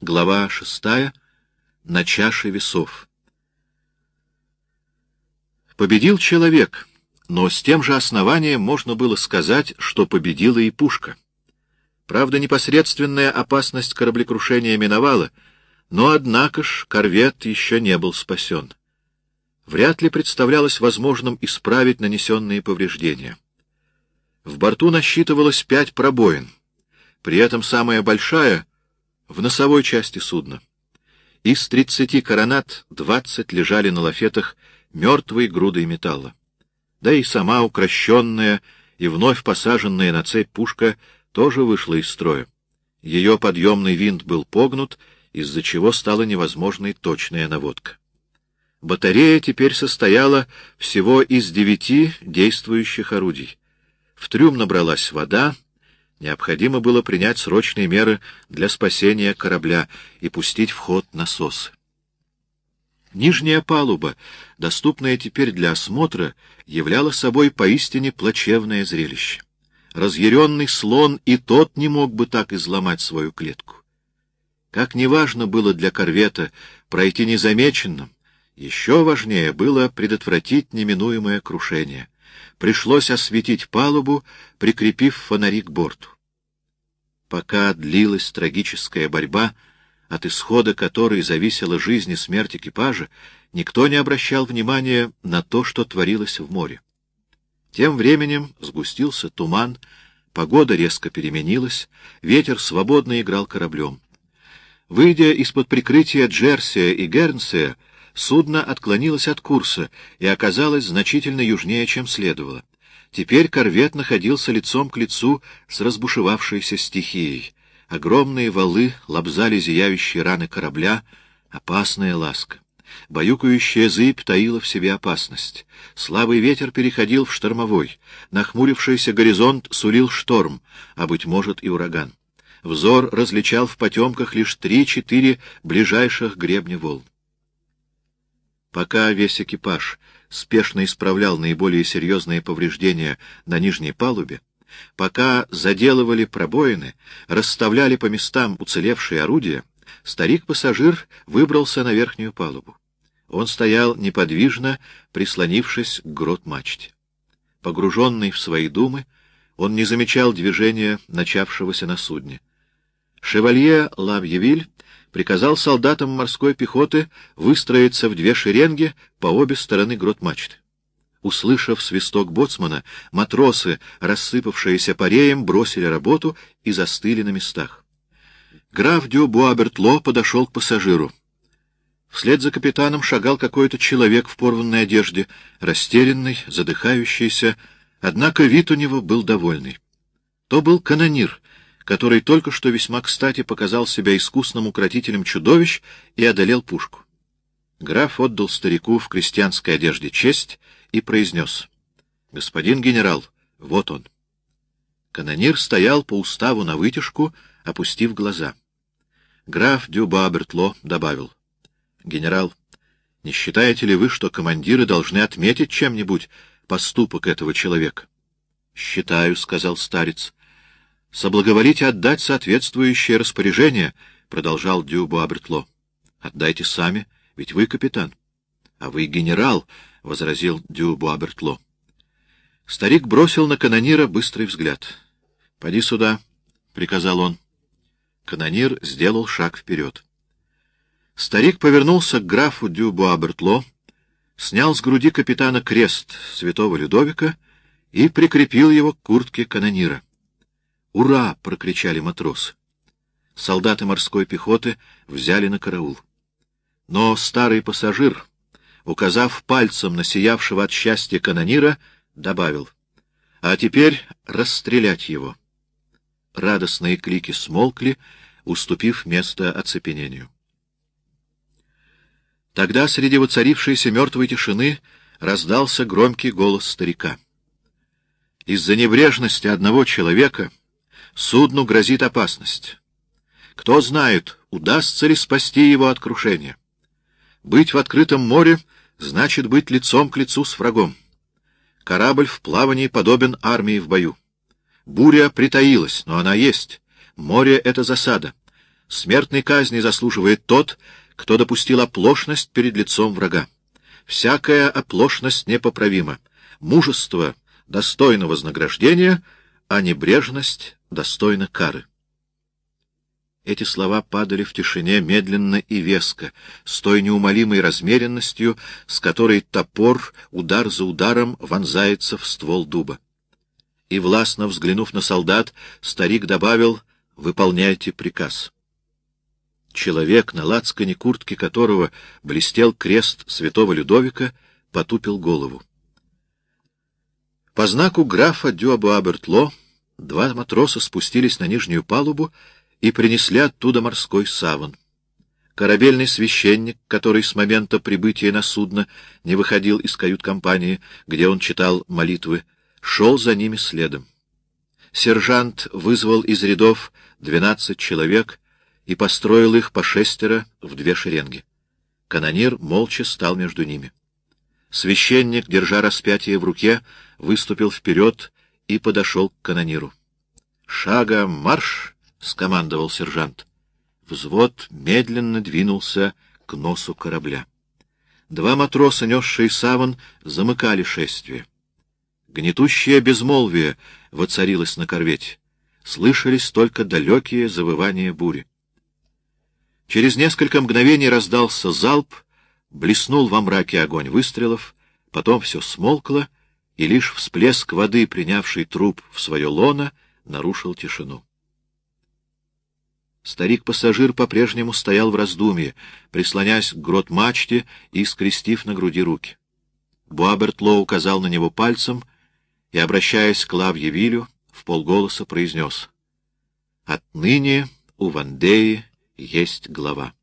Глава шестая. На чаше весов. Победил человек, но с тем же основанием можно было сказать, что победила и пушка. Правда, непосредственная опасность кораблекрушения миновала, но, однако ж, корвет еще не был спасен. Вряд ли представлялось возможным исправить нанесенные повреждения. В борту насчитывалось пять пробоин, при этом самая большая — в носовой части судна. Из тридцати коронат двадцать лежали на лафетах мертвой грудой металла. Да и сама укращенная и вновь посаженная на цепь пушка тоже вышла из строя. Ее подъемный винт был погнут, из-за чего стала невозможной точная наводка. Батарея теперь состояла всего из девяти действующих орудий. В трюм набралась вода, необходимо было принять срочные меры для спасения корабля и пустить в ход насосы. Нижняя палуба, доступная теперь для осмотра, являла собой поистине плачевное зрелище. Разъяренный слон и тот не мог бы так изломать свою клетку. Как неважно было для корвета пройти незамеченным, еще важнее было предотвратить неминуемое крушение. Пришлось осветить палубу, прикрепив фонари к борту. Пока длилась трагическая борьба, от исхода которой зависела жизнь и смерть экипажа, никто не обращал внимания на то, что творилось в море. Тем временем сгустился туман, погода резко переменилась, ветер свободно играл кораблем. Выйдя из-под прикрытия Джерсия и Гернсия, судно отклонилось от курса и оказалось значительно южнее, чем следовало. Теперь корвет находился лицом к лицу с разбушевавшейся стихией. Огромные валы лобзали зияющие раны корабля, опасная ласка. Баюкающая зыбь таила в себе опасность. Слабый ветер переходил в штормовой. Нахмурившийся горизонт сулил шторм, а, быть может, и ураган. Взор различал в потемках лишь три-четыре ближайших гребня волн. Пока весь экипаж спешно исправлял наиболее серьезные повреждения на нижней палубе, Пока заделывали пробоины, расставляли по местам уцелевшие орудия, старик-пассажир выбрался на верхнюю палубу. Он стоял неподвижно, прислонившись к грот-мачте. Погруженный в свои думы, он не замечал движения, начавшегося на судне. Шевалье Лавьевиль приказал солдатам морской пехоты выстроиться в две шеренги по обе стороны грот-мачты. Услышав свисток боцмана, матросы, рассыпавшиеся пареем, бросили работу и застыли на местах. Граф Дю Буабертло подошел к пассажиру. Вслед за капитаном шагал какой-то человек в порванной одежде, растерянный, задыхающийся, однако вид у него был довольный. То был канонир, который только что весьма кстати показал себя искусным укротителем чудовищ и одолел пушку. Граф отдал старику в крестьянской одежде честь и произнес. — Господин генерал, вот он. Канонир стоял по уставу на вытяжку, опустив глаза. Граф Дюба Бертло добавил. — Генерал, не считаете ли вы, что командиры должны отметить чем-нибудь поступок этого человека? — Считаю, — сказал старец. — Соблаговолите отдать соответствующее распоряжение, — продолжал Дюба Бертло. — Отдайте сами, ведь вы капитан. — А вы генерал, — возразил Дю Буабертло. Старик бросил на канонира быстрый взгляд. — Поди сюда, — приказал он. Канонир сделал шаг вперед. Старик повернулся к графу Дю Буабертло, снял с груди капитана крест святого Людовика и прикрепил его к куртке канонира. «Ура!» — прокричали матросы. Солдаты морской пехоты взяли на караул. Но старый пассажир, указав пальцем на сиявшего от счастья канонира, добавил, «А теперь расстрелять его». Радостные клики смолкли, уступив место оцепенению. Тогда среди воцарившейся мертвой тишины раздался громкий голос старика. Из-за небрежности одного человека судну грозит опасность. Кто знает, удастся ли спасти его от крушения. Быть в открытом море значит быть лицом к лицу с врагом. Корабль в плавании подобен армии в бою. Буря притаилась, но она есть. Море — это засада. Смертной казни заслуживает тот, кто допустил оплошность перед лицом врага. Всякая оплошность непоправима. Мужество достойно вознаграждения, а небрежность достойна кары. Эти слова падали в тишине медленно и веско, с той неумолимой размеренностью, с которой топор удар за ударом вонзается в ствол дуба. И, властно взглянув на солдат, старик добавил «Выполняйте приказ». Человек, на лацкане куртки которого блестел крест святого Людовика, потупил голову. По знаку графа Дюабуабертло два матроса спустились на нижнюю палубу и принесли оттуда морской саван. Корабельный священник, который с момента прибытия на судно не выходил из кают-компании, где он читал молитвы, шел за ними следом. Сержант вызвал из рядов двенадцать человек и построил их по шестеро в две шеренги. Канонир молча стал между ними. Священник, держа распятие в руке, выступил вперед и подошел к канониру. «Шага марш!» — скомандовал сержант. Взвод медленно двинулся к носу корабля. Два матроса, несшие саван, замыкали шествие. Гнетущее безмолвие воцарилось на корвете. Слышались только далекие завывания бури. Через несколько мгновений раздался залп, блеснул во мраке огонь выстрелов, потом все смолкло, и лишь всплеск воды, принявший труп в свое лоно, нарушил тишину. Старик-пассажир по-прежнему стоял в раздумье, прислонясь к грот-мачте и скрестив на груди руки. Буабертло указал на него пальцем и, обращаясь к Лавье Вилю, в полголоса произнес «Отныне у Вандеи есть глава».